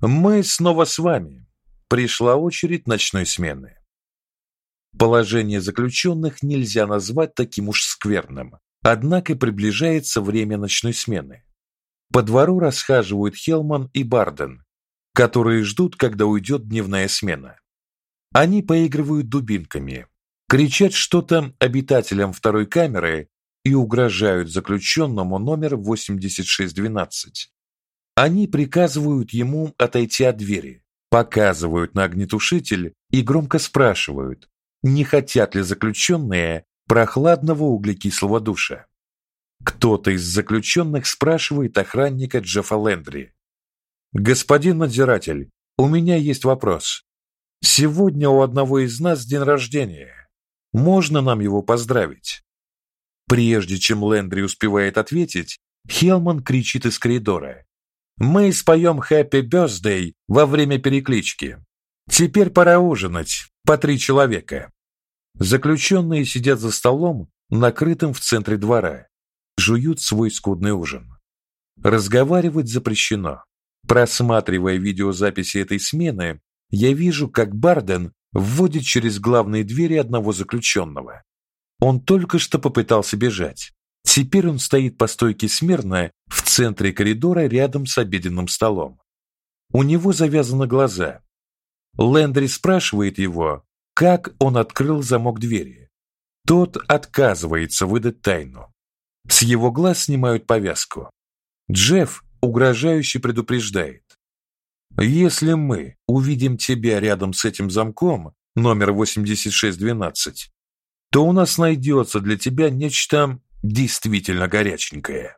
Мы снова с вами. Пришла очередь ночной смены. Положение заключенных нельзя назвать таким уж скверным. Однако приближается время ночной смены. По двору расхаживают Хелман и Барден, которые ждут, когда уйдет дневная смена. Они поигрывают дубинками, кричат что-то обитателям второй камеры и угрожают заключенному номер 8612. Они приказывают ему отойти от двери, показывают на огнетушитель и громко спрашивают, не хотят ли заключенные прохладного углекислого душа. Кто-то из заключенных спрашивает охранника Джеффа Лендри. Господин надзиратель, у меня есть вопрос. Сегодня у одного из нас день рождения. Можно нам его поздравить? Прежде чем Лендри успевает ответить, Хелман кричит из коридора: мы споем Happy Birthday во время переклички. Теперь пора ужинать, по три человека. Заключенные сидят за столом, накрытым в центре двора, жуют свой скудный ужин. Разговаривать запрещено. Просматривая видеозаписи этой смены, я вижу, как Барден вводит через главные двери одного заключенного. Он только что попытался бежать. Теперь он стоит по стойке смирно в центре коридора рядом с обеденным столом. У него завязаны глаза. Лендри спрашивает его, как он открыл замок двери. Тот отказывается выдать тайну. С его глаз снимают повязку. Джефф угрожающе предупреждает: "Если мы увидим тебя рядом с этим замком, номер 8612, то у нас найдется для тебя нечто действительно горяченькое".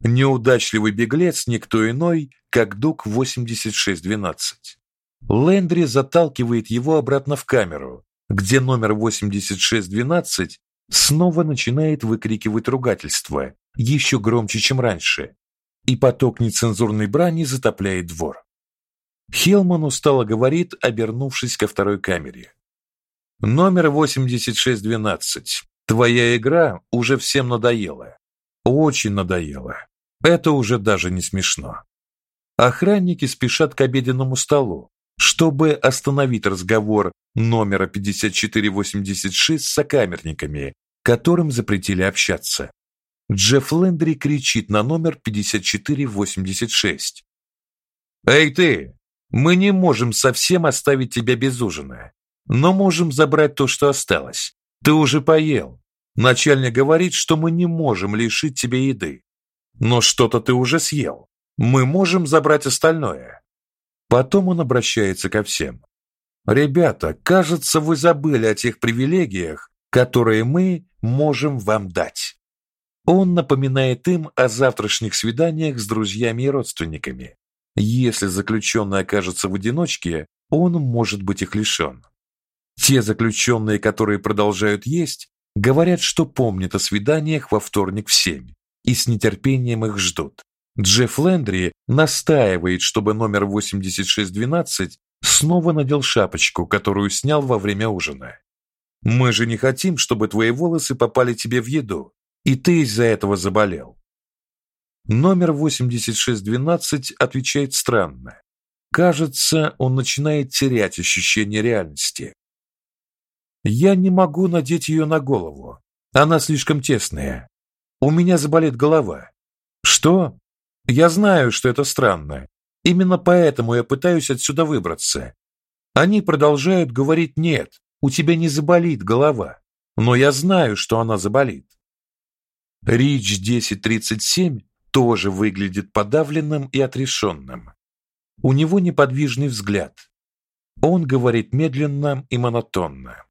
Неудачливый беглец никто иной, как Дук 8612. Лендри заталкивает его обратно в камеру, где номер 8612 снова начинает выкрикивать ругательства, еще громче, чем раньше, и поток нецензурной брани затопляет двор. Хелман устало говорит, обернувшись ко второй камере. Номер 8612. Твоя игра уже всем надоела. Очень надоела. Это уже даже не смешно. Охранники спешат к обеденному столу, чтобы остановить разговор номера 5486 с сокамерниками, которым запретили общаться. Джефф Лендри кричит на номер 5486. «Эй ты! Мы не можем совсем оставить тебя без ужина, но можем забрать то, что осталось. Ты уже поел. Начальник говорит, что мы не можем лишить тебя еды. Но что-то ты уже съел. Мы можем забрать остальное. Потом он обращается ко всем. Ребята, кажется, вы забыли о тех привилегиях, которые мы можем вам дать. Он напоминает им о завтрашних свиданиях с друзьями и родственниками. Если заключенный окажется в одиночке, он может быть их лишен. Те заключенные, которые продолжают есть, говорят, что помнят о свиданиях во вторник в семь и с нетерпением их ждут. Джефф Лендри настаивает, чтобы номер 8612 снова надел шапочку, которую снял во время ужина. Мы же не хотим, чтобы твои волосы попали тебе в еду, и ты из-за этого заболел. Номер 8612 отвечает странно. Кажется, он начинает терять ощущение реальности. Я не могу надеть ее на голову. Она слишком тесная. У меня заболит голова. Что? Я знаю, что это странно. Именно поэтому я пытаюсь отсюда выбраться. Они продолжают говорить: "Нет, у тебя не заболит голова". Но я знаю, что она заболит. Рич 1037 тоже выглядит подавленным и отрешенным. У него неподвижный взгляд. Он говорит медленно и монотонно.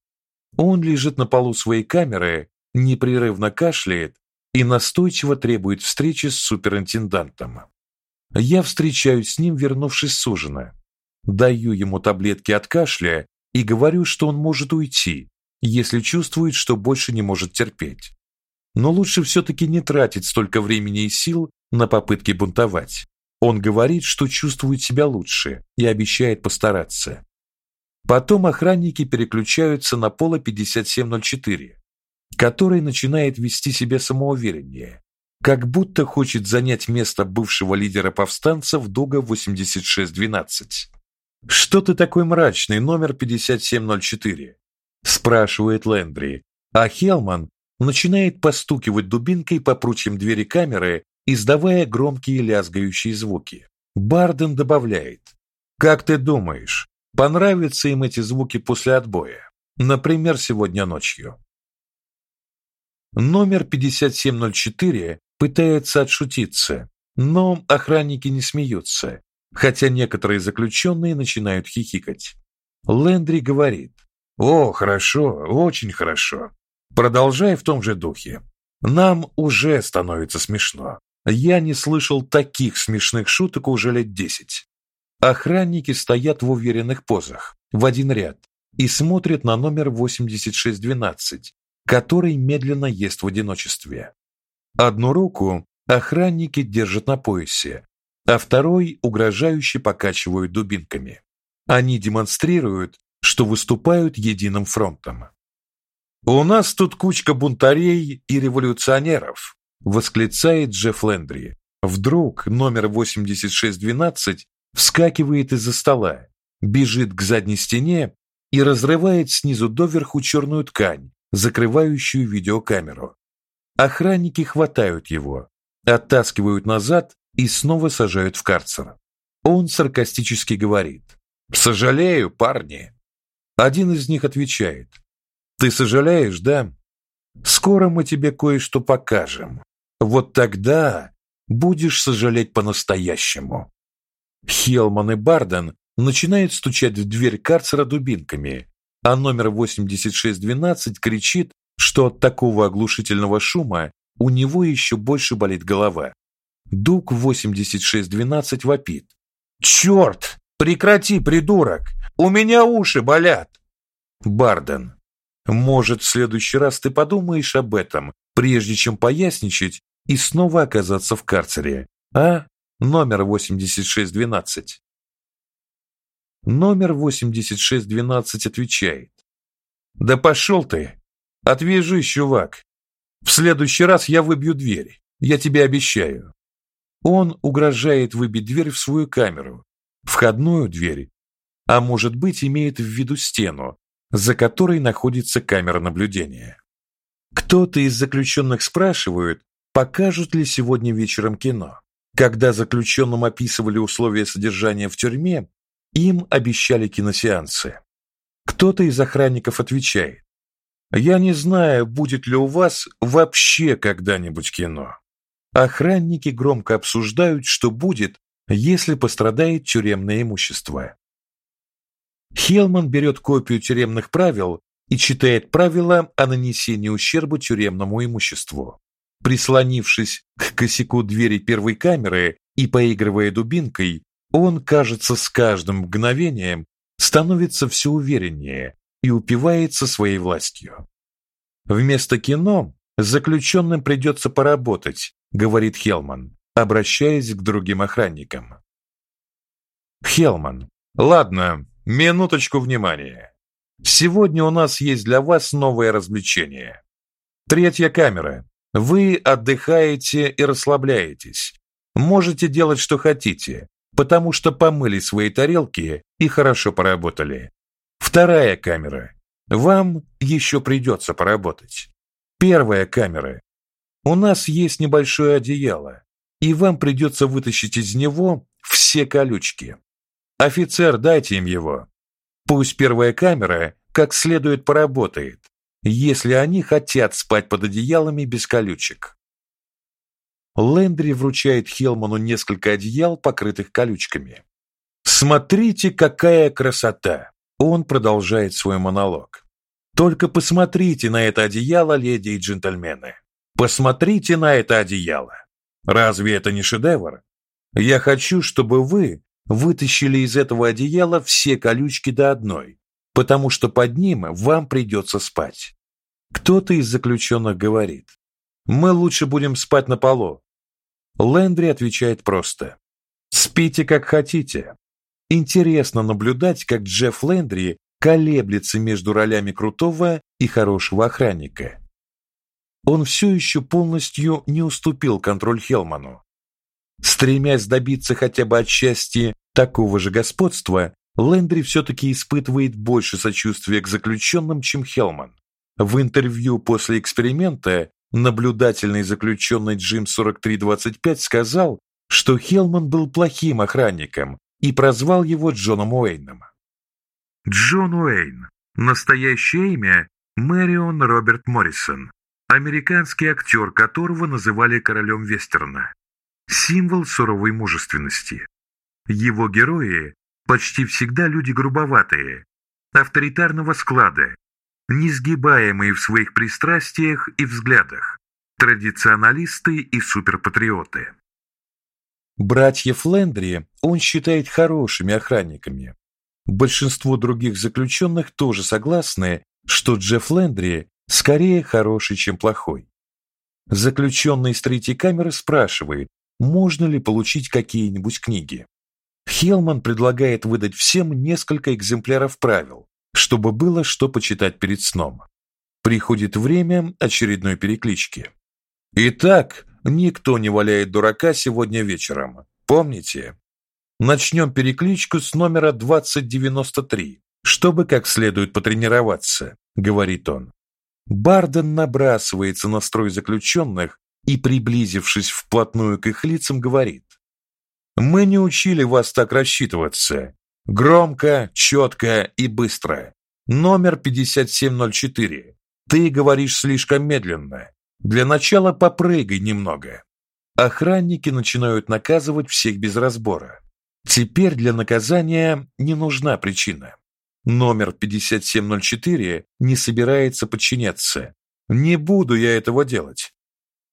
Он лежит на полу своей камеры, непрерывно кашляет и настойчиво требует встречи с суперинтендантом. Я встречаюсь с ним, вернувшись с ужина. Даю ему таблетки от кашля и говорю, что он может уйти, если чувствует, что больше не может терпеть. Но лучше все таки не тратить столько времени и сил на попытки бунтовать. Он говорит, что чувствует себя лучше и обещает постараться. Потом охранники переключаются на Пола 5704, который начинает вести себя самоувереннее. как будто хочет занять место бывшего лидера повстанцев Дуга 8612. Что ты такой мрачный, номер 5704? спрашивает Лендри. А Хелман начинает постукивать дубинкой по прутьям двери камеры, издавая громкие лязгающие звуки. Барден добавляет: "Как ты думаешь, понравятся им эти звуки после отбоя? Например, сегодня ночью?" Номер 5704 пытается отшутиться, но охранники не смеются, хотя некоторые заключенные начинают хихикать. Лендри говорит: "О, хорошо, очень хорошо. Продолжай в том же духе. Нам уже становится смешно. Я не слышал таких смешных шуток уже лет десять. Охранники стоят в уверенных позах, в один ряд, и смотрят на номер 8612, который медленно ест в одиночестве. Одну руку охранники держат на поясе, а второй угрожающе покачивают дубинками. Они демонстрируют, что выступают единым фронтом. У нас тут кучка бунтарей и революционеров, восклицает Джефф Лендри. Вдруг номер 8612 вскакивает из-за стола, бежит к задней стене и разрывает снизу доверху черную ткань, закрывающую видеокамеру. Охранники хватают его, оттаскивают назад и снова сажают в карцер. Он саркастически говорит: "Сожалею, парни". Один из них отвечает: "Ты сожалеешь, да? Скоро мы тебе кое-что покажем. Вот тогда будешь сожалеть по-настоящему". Хелман и Барден начинают стучать в дверь карцера дубинками, а номер 8612 кричит, что от такого оглушительного шума у него еще больше болит голова. Дук 8612 вопит: «Черт! Прекрати, придурок! У меня уши болят!» Барден. Может, в следующий раз ты подумаешь об этом, прежде чем поясничать и снова оказаться в карцере. А? Номер 8612. Номер 8612 отвечает: "Да пошел ты. Отвяжись, чувак. В следующий раз я выбью дверь. Я тебе обещаю". Он угрожает выбить дверь в свою камеру, входную дверь, а может быть, имеет в виду стену, за которой находится камера наблюдения. Кто-то из заключенных спрашивает, покажут ли сегодня вечером кино. Когда заключенным описывали условия содержания в тюрьме, им обещали киносеансы. Кто-то из охранников отвечает: "Я не знаю, будет ли у вас вообще когда-нибудь кино". Охранники громко обсуждают, что будет, если пострадает тюремное имущество. Хелман берет копию тюремных правил и читает правила о нанесении ущерба тюремному имуществу. Прислонившись к косяку двери первой камеры и поигрывая дубинкой, он, кажется, с каждым мгновением становится все увереннее и упивается своей властью. Вместо кино заключенным придется поработать, говорит Хелман, обращаясь к другим охранникам. Хелман. Ладно, минуточку внимания. Сегодня у нас есть для вас новое развлечение. Третья камера. Вы отдыхаете и расслабляетесь. Можете делать что хотите, потому что помыли свои тарелки и хорошо поработали. Вторая камера. Вам еще придется поработать. Первая камера. У нас есть небольшое одеяло, и вам придется вытащить из него все колючки. Офицер, дайте им его. Пусть первая камера как следует поработает, если они хотят спать под одеялами без колючек. Лендри вручает Хелману несколько одеял, покрытых колючками. Смотрите, какая красота. Он продолжает свой монолог. Только посмотрите на это одеяло, леди и джентльмены. Посмотрите на это одеяло. Разве это не шедевр? Я хочу, чтобы вы вытащили из этого одеяла все колючки до одной, потому что под ним вам придется спать. Кто-то из заключенных говорит: мы лучше будем спать на полу. Лендри отвечает просто: спите как хотите. Интересно наблюдать, как Джефф Лендри колеблется между ролями крутого и хорошего охранника. он все еще полностью не уступил контроль Хелману. Стремясь добиться хотя бы отчасти такого же господства, Лендри все таки испытывает больше сочувствия к заключенным, чем Хелман. В интервью после эксперимента наблюдательный заключенный Джим 4325 сказал, что Хелман был плохим охранником и прозвал его Джоном Уэйном. Джон Уэйн. Настоящее имя Мэрион Роберт Моррисон, американский актер, которого называли королем вестерна. Символ суровой мужественности. Его герои почти всегда люди грубоватые, авторитарного склада, несгибаемые в своих пристрастиях и взглядах, традиционалисты и суперпатриоты. Братьев Лендри он считает хорошими охранниками. Большинство других заключенных тоже согласны, что Джефф Лендри скорее хороший, чем плохой. Заключенный из третьей камеры спрашивает, можно ли получить какие-нибудь книги. Хелман предлагает выдать всем несколько экземпляров правил, чтобы было что почитать перед сном. Приходит время очередной переклички. Итак, никто не валяет дурака сегодня вечером. Помните? Начнем перекличку с номера 2093, чтобы как следует потренироваться, говорит он. Барден набрасывается на строй заключенных и, приблизившись вплотную к их лицам, говорит: "Мы не учили вас так рассчитываться. Громко, четко и быстро. Номер 5704. Ты говоришь слишком медленно. Для начала попрыгай немного". Охранники начинают наказывать всех без разбора. Теперь для наказания не нужна причина. Номер 5704 не собирается подчиняться. Не буду я этого делать.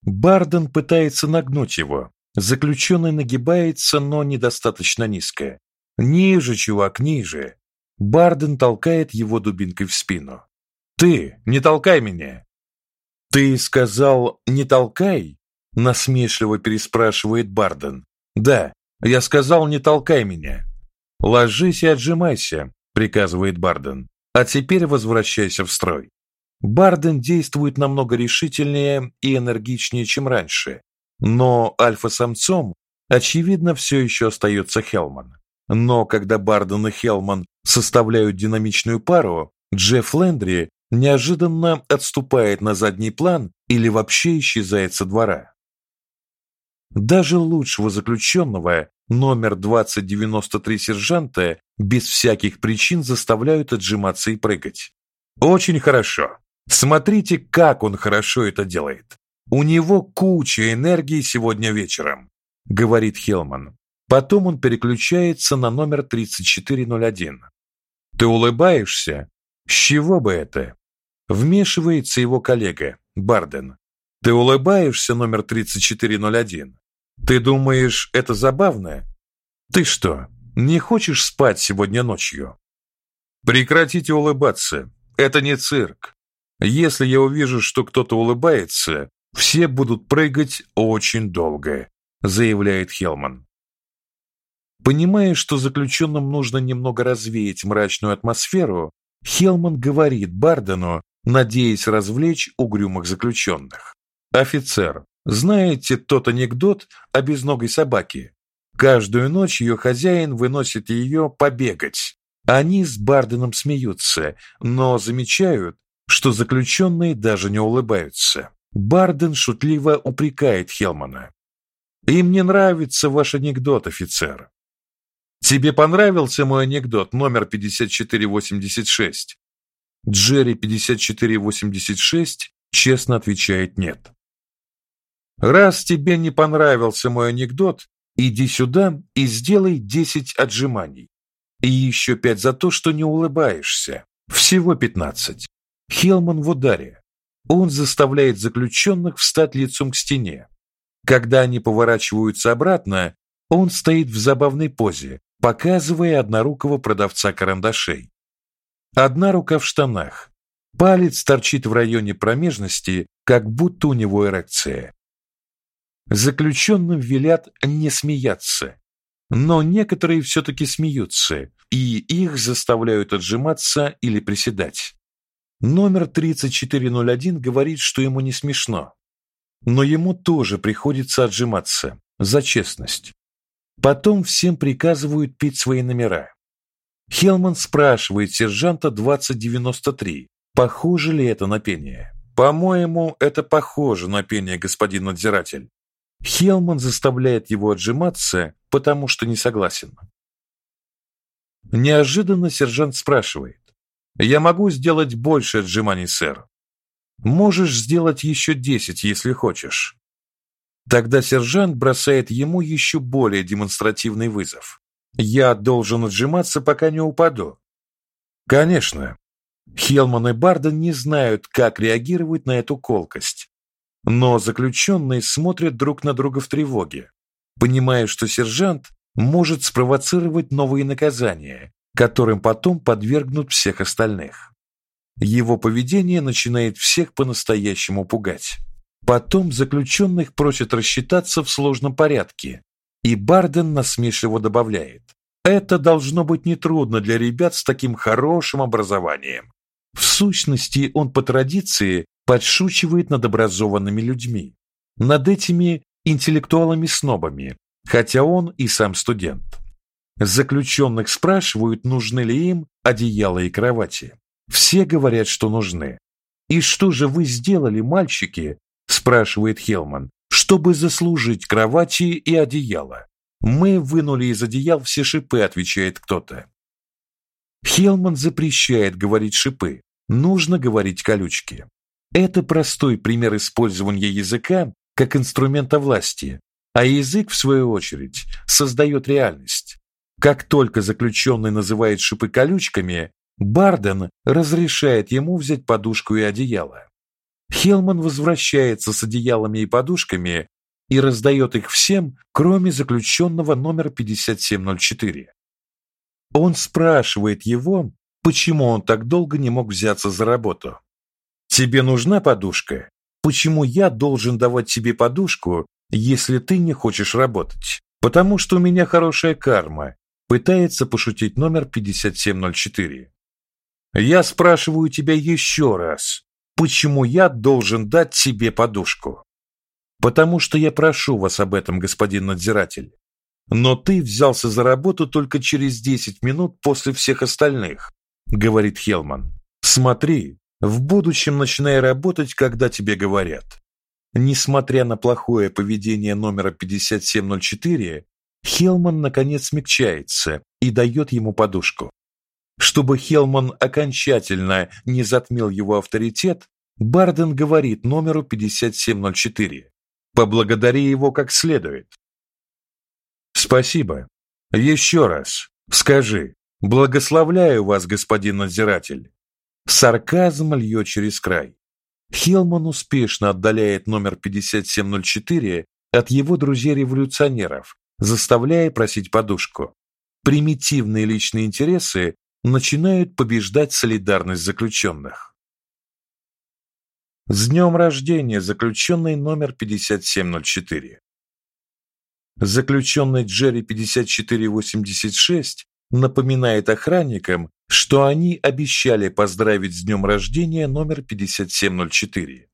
Барден пытается нагнуть его. Заключенный нагибается, но недостаточно низко. Ниже, чувак, ниже. Барден толкает его дубинкой в спину. Ты, не толкай меня. Ты сказал: "Не толкай"? насмешливо переспрашивает Барден. Да, я сказал: "Не толкай меня". Ложись и отжимайся приказывает Барден. А теперь возвращайся в строй. Барден действует намного решительнее и энергичнее, чем раньше, но альфа-самцом очевидно все еще остается Хелман. Но когда Барден и Хелман составляют динамичную пару, Джефф Лендри неожиданно отступает на задний план или вообще исчезает со двора. Даже лучшего заключенного номер 2093 сержанта без всяких причин заставляют отжиматься и прыгать. Очень хорошо. Смотрите, как он хорошо это делает. У него куча энергии сегодня вечером, говорит Хелман. Потом он переключается на номер 3401. Ты улыбаешься? С чего бы это? Вмешивается его коллега Барден. Ты улыбаешься, номер 3401? Ты думаешь, это забавно? Ты что, не хочешь спать сегодня ночью? Прекратите улыбаться. Это не цирк. Если я увижу, что кто-то улыбается, все будут прыгать очень долго, заявляет Хелман. Понимая, что заключенным нужно немного развеять мрачную атмосферу, Хелман говорит Бардену, надеясь развлечь угрюмых заключенных. Офицер, знаете тот анекдот о безногой собаке? Каждую ночь ее хозяин выносит ее побегать. Они с Барденом смеются, но замечают, что заключенные даже не улыбаются. Барден шутливо упрекает Хелмана. Им не нравится ваш анекдот, офицер. Тебе понравился мой анекдот номер 5486? Джерри 5486 честно отвечает нет. Раз тебе не понравился мой анекдот, иди сюда и сделай 10 отжиманий. И еще пять за то, что не улыбаешься. Всего 15. Хелман в ударе. Он заставляет заключенных встать лицом к стене. Когда они поворачиваются обратно, он стоит в забавной позе, показывая однорукого продавца карандашей. Одна рука в штанах. Палец торчит в районе промежности, как будто у него эрекция. Заключенным велят не смеяться, но некоторые все таки смеются, и их заставляют отжиматься или приседать. Номер 3401 говорит, что ему не смешно. Но ему тоже приходится отжиматься за честность. Потом всем приказывают петь свои номера. Хелман спрашивает сержанта 2093, похоже ли это на пение. По-моему, это похоже на пение, господин надзиратель. Хелман заставляет его отжиматься, потому что не согласен. Неожиданно сержант спрашивает: "Я могу сделать больше отжиманий, сэр. Можешь сделать еще десять, если хочешь". Тогда сержант бросает ему еще более демонстративный вызов. "Я должен отжиматься, пока не упаду". Конечно, Хелман и Барден не знают, как реагировать на эту колкость. Но заключенные смотрят друг на друга в тревоге, понимая, что сержант может спровоцировать новые наказания, которым потом подвергнут всех остальных. Его поведение начинает всех по-настоящему пугать. Потом заключенных просят рассчитаться в сложном порядке, и Барден насмешливо добавляет: "Это должно быть нетрудно для ребят с таким хорошим образованием". В сущности, он по традиции подшучивает над образованными людьми, над этими интеллектуалами-снобами, хотя он и сам студент. Заключенных спрашивают, нужны ли им одеяло и кровати. Все говорят, что нужны. И что же вы сделали, мальчики? спрашивает Хелман. Чтобы заслужить кровати и одеяло. Мы вынули из одеял все шипы, отвечает кто-то. Хелман запрещает говорить шипы. Нужно говорить колючки. Это простой пример использования языка как инструмента власти, а язык в свою очередь создает реальность. Как только заключенный называет шипы колючками, Барден разрешает ему взять подушку и одеяло. Хелман возвращается с одеялами и подушками и раздает их всем, кроме заключенного номер 5704. Он спрашивает его, почему он так долго не мог взяться за работу. Тебе нужна подушка? Почему я должен давать тебе подушку, если ты не хочешь работать? Потому что у меня хорошая карма, пытается пошутить номер 5704. Я спрашиваю тебя еще раз, почему я должен дать тебе подушку? Потому что я прошу вас об этом, господин надзиратель. Но ты взялся за работу только через 10 минут после всех остальных, говорит Хелман. Смотри, в будущем начинай работать, когда тебе говорят. Несмотря на плохое поведение номера 5704, Хелман наконец смягчается и дает ему подушку. Чтобы Хелман окончательно не затмил его авторитет, Барден говорит номеру 5704: "Поблагодари его как следует". Спасибо. Еще раз скажи: "Благословляю вас, господин надзиратель". Сарказм льет через край. Хелман успешно отдаляет номер 5704 от его друзей-революционеров, заставляя просить подушку. Примитивные личные интересы начинают побеждать солидарность заключенных. С днем рождения заключенный номер 5704. Заключенный Джерри 5486 напоминает охранникам, что они обещали поздравить с днем рождения номер 5704.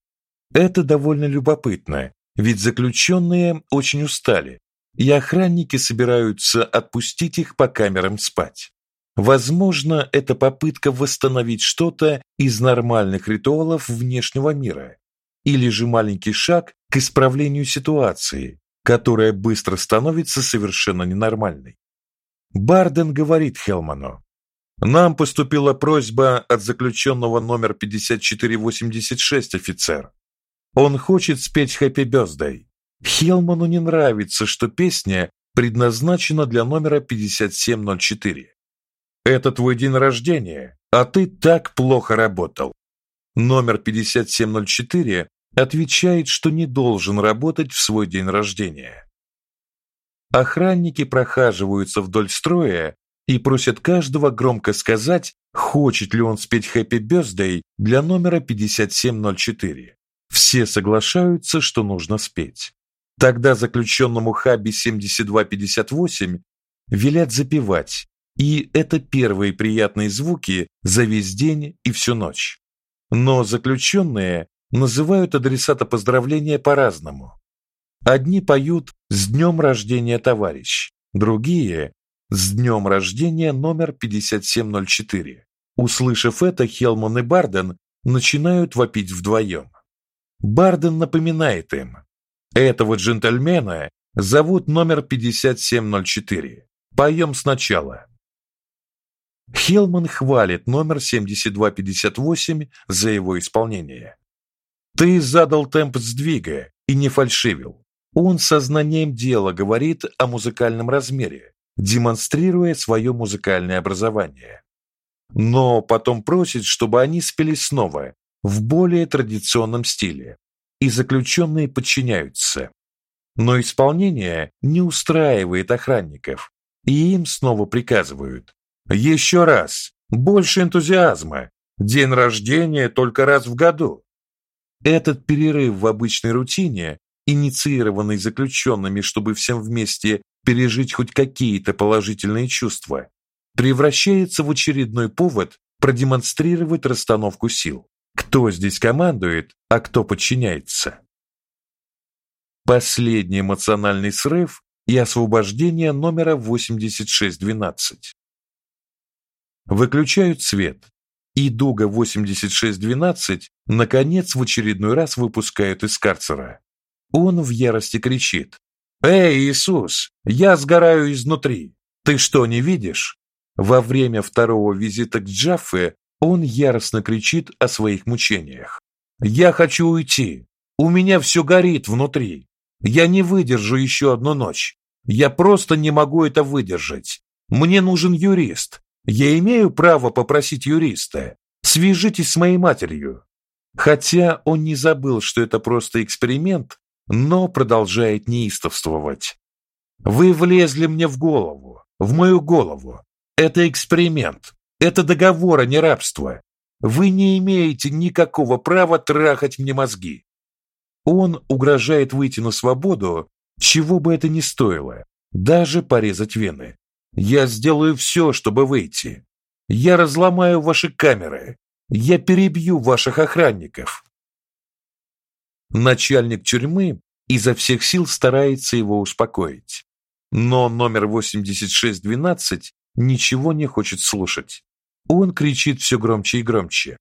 Это довольно любопытно, ведь заключенные очень устали, и охранники собираются отпустить их по камерам спать. Возможно, это попытка восстановить что-то из нормальных ритуалов внешнего мира, или же маленький шаг к исправлению ситуации, которая быстро становится совершенно ненормальной. Барден говорит Хелману: "Нам поступила просьба от заключенного номер 5486 офицер. Он хочет спеть Happy Birthday. Хелману не нравится, что песня предназначена для номера 5704. Это твой день рождения, а ты так плохо работал. Номер 5704 отвечает, что не должен работать в свой день рождения. Охранники прохаживаются вдоль строя и просят каждого громко сказать, хочет ли он спеть Happy Birthday для номера 5704. Все соглашаются, что нужно спеть. Тогда заключенному Хаби 7258 велят запевать, и это первые приятные звуки за весь день и всю ночь. но заключенные называют адресата поздравления по-разному. Одни поют «С днем рождения, товарищ», другие «С днем рождения номер 5704». Услышав это, Хелман и Барден начинают вопить вдвоем. Барден напоминает им: "Этого джентльмена зовут номер 5704. Поем сначала". Хелман хвалит номер 7258 за его исполнение. Ты задал темп сдвига и не фальшивил. Он сознанием дела говорит о музыкальном размере, демонстрируя свое музыкальное образование но потом просит, чтобы они спели снова в более традиционном стиле, и заключенные подчиняются. Но исполнение не устраивает охранников, и им снова приказывают: «Еще раз, больше энтузиазма. День рождения только раз в году". Этот перерыв в обычной рутине, инициированный заключенными, чтобы всем вместе пережить хоть какие-то положительные чувства, превращается в очередной повод продемонстрировать расстановку сил. Кто здесь командует, а кто подчиняется. Последний эмоциональный срыв и освобождение номера 8612. Выключают свет. И Дуга 8612 наконец в очередной раз выпускают из карцера. Он в ярости кричит: "Эй, Иисус, я сгораю изнутри. Ты что, не видишь? Во время второго визита к Джаффе он яростно кричит о своих мучениях. «Я хочу уйти. У меня все горит внутри. Я не выдержу еще одну ночь. Я просто не могу это выдержать. Мне нужен юрист. Я имею право попросить юриста. Свяжитесь с моей матерью». Хотя он не забыл, что это просто эксперимент, но продолжает неистовствовать. «Вы влезли мне в голову, в мою голову. Это эксперимент. Это договор, а не рабство. Вы не имеете никакого права трахать мне мозги. Он угрожает выйти на свободу, чего бы это ни стоило, даже порезать вены. Я сделаю все, чтобы выйти. Я разломаю ваши камеры. Я перебью ваших охранников. Начальник тюрьмы изо всех сил старается его успокоить. Но номер 8612 ничего не хочет слушать. Он кричит все громче и громче.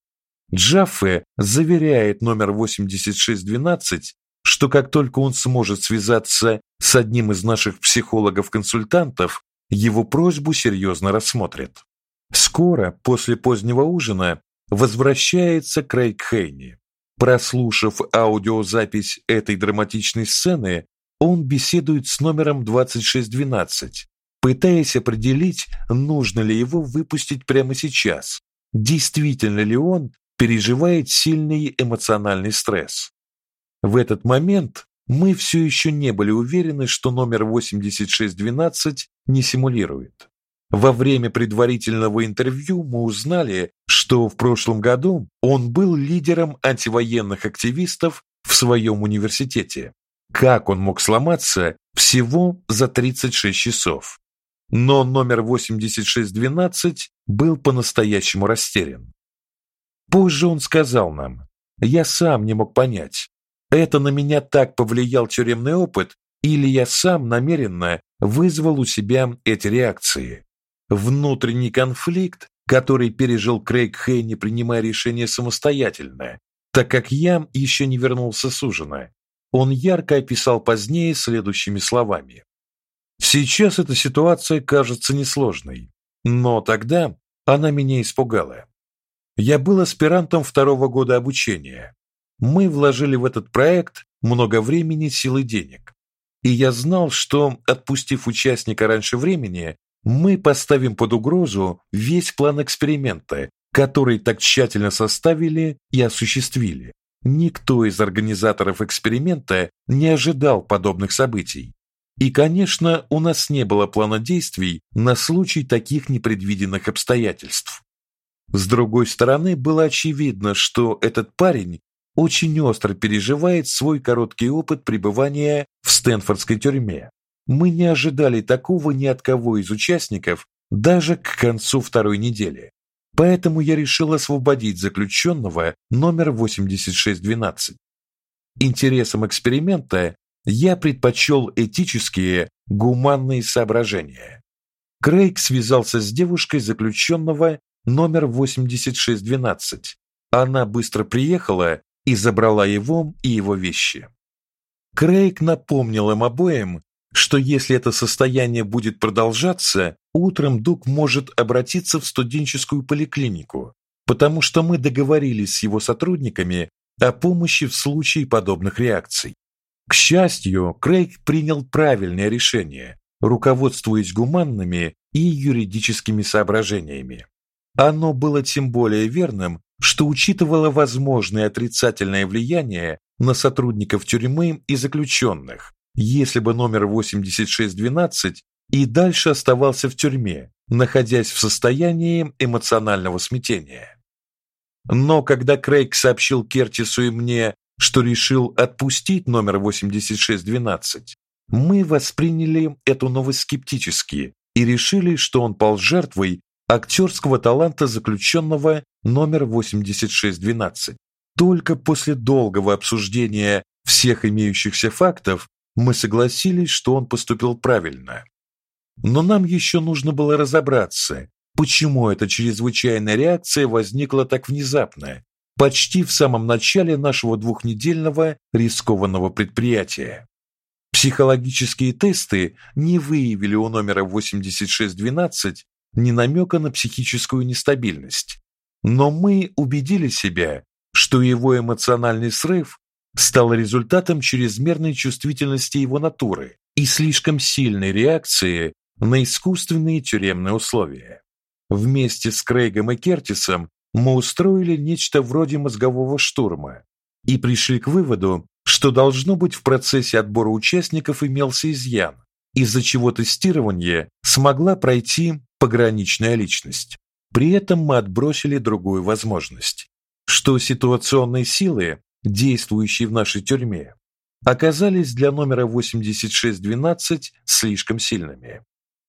Джаффе заверяет номер 8612, что как только он сможет связаться с одним из наших психологов-консультантов, его просьбу серьезно рассмотрят. Скоро, после позднего ужина, возвращается Крейг Хейни. Прослушав аудиозапись этой драматичной сцены, он беседует с номером 2612, пытаясь определить, нужно ли его выпустить прямо сейчас. Действительно ли он переживает сильный эмоциональный стресс? В этот момент мы все еще не были уверены, что номер 8612 не симулирует. Во время предварительного интервью мы узнали, что в прошлом году он был лидером антивоенных активистов в своем университете. Как он мог сломаться всего за 36 часов? Но номер 8612 был по-настоящему растерян. Позже он сказал нам: "Я сам не мог понять, это на меня так повлиял тюремный опыт или я сам намеренно вызвал у себя эти реакции. Внутренний конфликт, который пережил Крейг Хейни, принимая решение самостоятельно, так как я еще не вернулся с ужина. Он ярко описал позднее следующими словами: Сейчас эта ситуация кажется несложной, но тогда она меня испугала. Я был аспирантом второго года обучения. Мы вложили в этот проект много времени, сил и денег. И я знал, что отпустив участника раньше времени, мы поставим под угрозу весь план эксперимента, который так тщательно составили и осуществили. Никто из организаторов эксперимента не ожидал подобных событий. И, конечно, у нас не было плана действий на случай таких непредвиденных обстоятельств. С другой стороны, было очевидно, что этот парень очень остро переживает свой короткий опыт пребывания в Стэнфордской тюрьме. Мы не ожидали такого ни от кого из участников даже к концу второй недели. Поэтому я решил освободить заключенного номер 8612. Интересам эксперимента я предпочел этические, гуманные соображения. Крейг связался с девушкой заключенного номер 8612. Она быстро приехала и забрала его и его вещи. Крейг напомнил им обоим, что если это состояние будет продолжаться, утром Дук может обратиться в студенческую поликлинику, потому что мы договорились с его сотрудниками о помощи в случае подобных реакций. К счастью, Крейг принял правильное решение, руководствуясь гуманными и юридическими соображениями. Оно было тем более верным, что учитывало возможное отрицательное влияние на сотрудников тюрьмы и заключенных, если бы номер 8612 и дальше оставался в тюрьме, находясь в состоянии эмоционального смятения. Но когда Крейг сообщил Кертису и мне, что решил отпустить номер 8612, мы восприняли эту новость скептически и решили, что он пал жертвой актерского таланта заключенного номер 8612. Только после долгого обсуждения всех имеющихся фактов мы согласились, что он поступил правильно. Но нам еще нужно было разобраться, почему эта чрезвычайная реакция возникла так внезапно, почти в самом начале нашего двухнедельного рискованного предприятия. Психологические тесты не выявили у номера 8612 ни намека на психическую нестабильность. Но мы убедили себя, что его эмоциональный срыв стал результатом чрезмерной чувствительности его натуры и слишком сильной реакции на искусственные тюремные условия. Вместе с Крейгом и Кертисом мы устроили нечто вроде мозгового штурма и пришли к выводу, что должно быть в процессе отбора участников имелся изъян, из-за чего тестирование смогла пройти пограничная личность. При этом мы отбросили другую возможность, что ситуационные силы, действующие в нашей тюрьме, оказались для номера 8612 слишком сильными.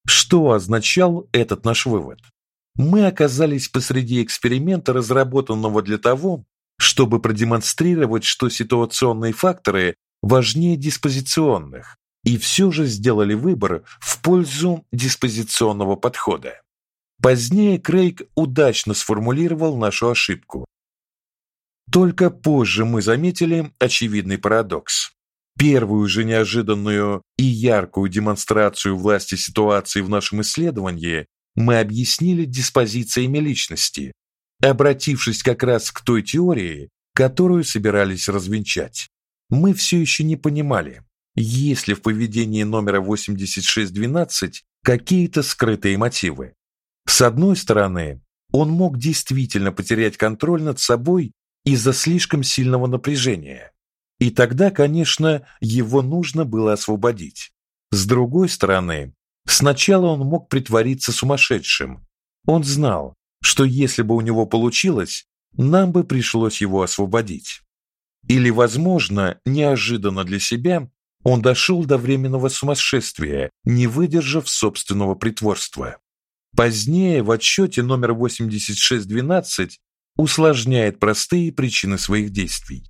Что означал этот наш вывод? Мы оказались посреди эксперимента, разработанного для того, чтобы продемонстрировать, что ситуационные факторы важнее диспозиционных, и все же сделали выбор в пользу диспозиционного подхода. Позднее Крейг удачно сформулировал нашу ошибку. Только позже мы заметили очевидный парадокс. Первую же неожиданную и яркую демонстрацию власти ситуации в нашем исследовании мы объяснили диспозициями личности, обратившись как раз к той теории, которую собирались развенчать. Мы все еще не понимали, есть ли в поведении номера 8612 какие-то скрытые мотивы. С одной стороны, он мог действительно потерять контроль над собой из-за слишком сильного напряжения. И тогда, конечно, его нужно было освободить. С другой стороны, сначала он мог притвориться сумасшедшим. Он знал, что если бы у него получилось, нам бы пришлось его освободить. Или, возможно, неожиданно для себя, он дошел до временного сумасшествия, не выдержав собственного притворства. Позднее в отчете номер 8612 усложняет простые причины своих действий.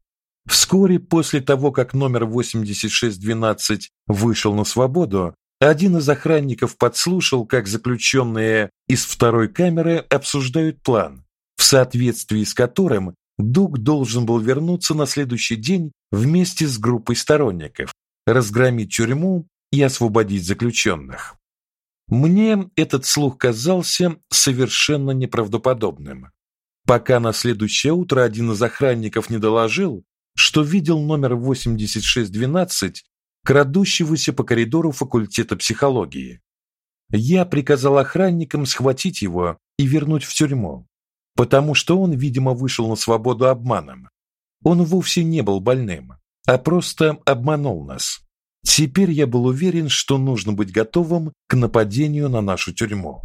Вскоре после того, как номер 8612 вышел на свободу, один из охранников подслушал, как заключенные из второй камеры обсуждают план, в соответствии с которым Дуг должен был вернуться на следующий день вместе с группой сторонников, разгромить тюрьму и освободить заключенных. Мне этот слух казался совершенно неправдоподобным, пока на следующее утро один из охранников не доложил, что видел номер 8612, крадущегося по коридору факультета психологии. Я приказал охранникам схватить его и вернуть в тюрьму, потому что он, видимо, вышел на свободу обманом. Он вовсе не был больным а просто обманул нас. Теперь я был уверен, что нужно быть готовым к нападению на нашу тюрьму.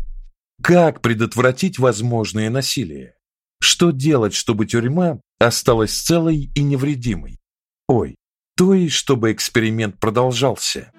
Как предотвратить возможное насилие? Что делать, чтобы тюрьма осталась целой и невредимой? Ой, то есть чтобы эксперимент продолжался.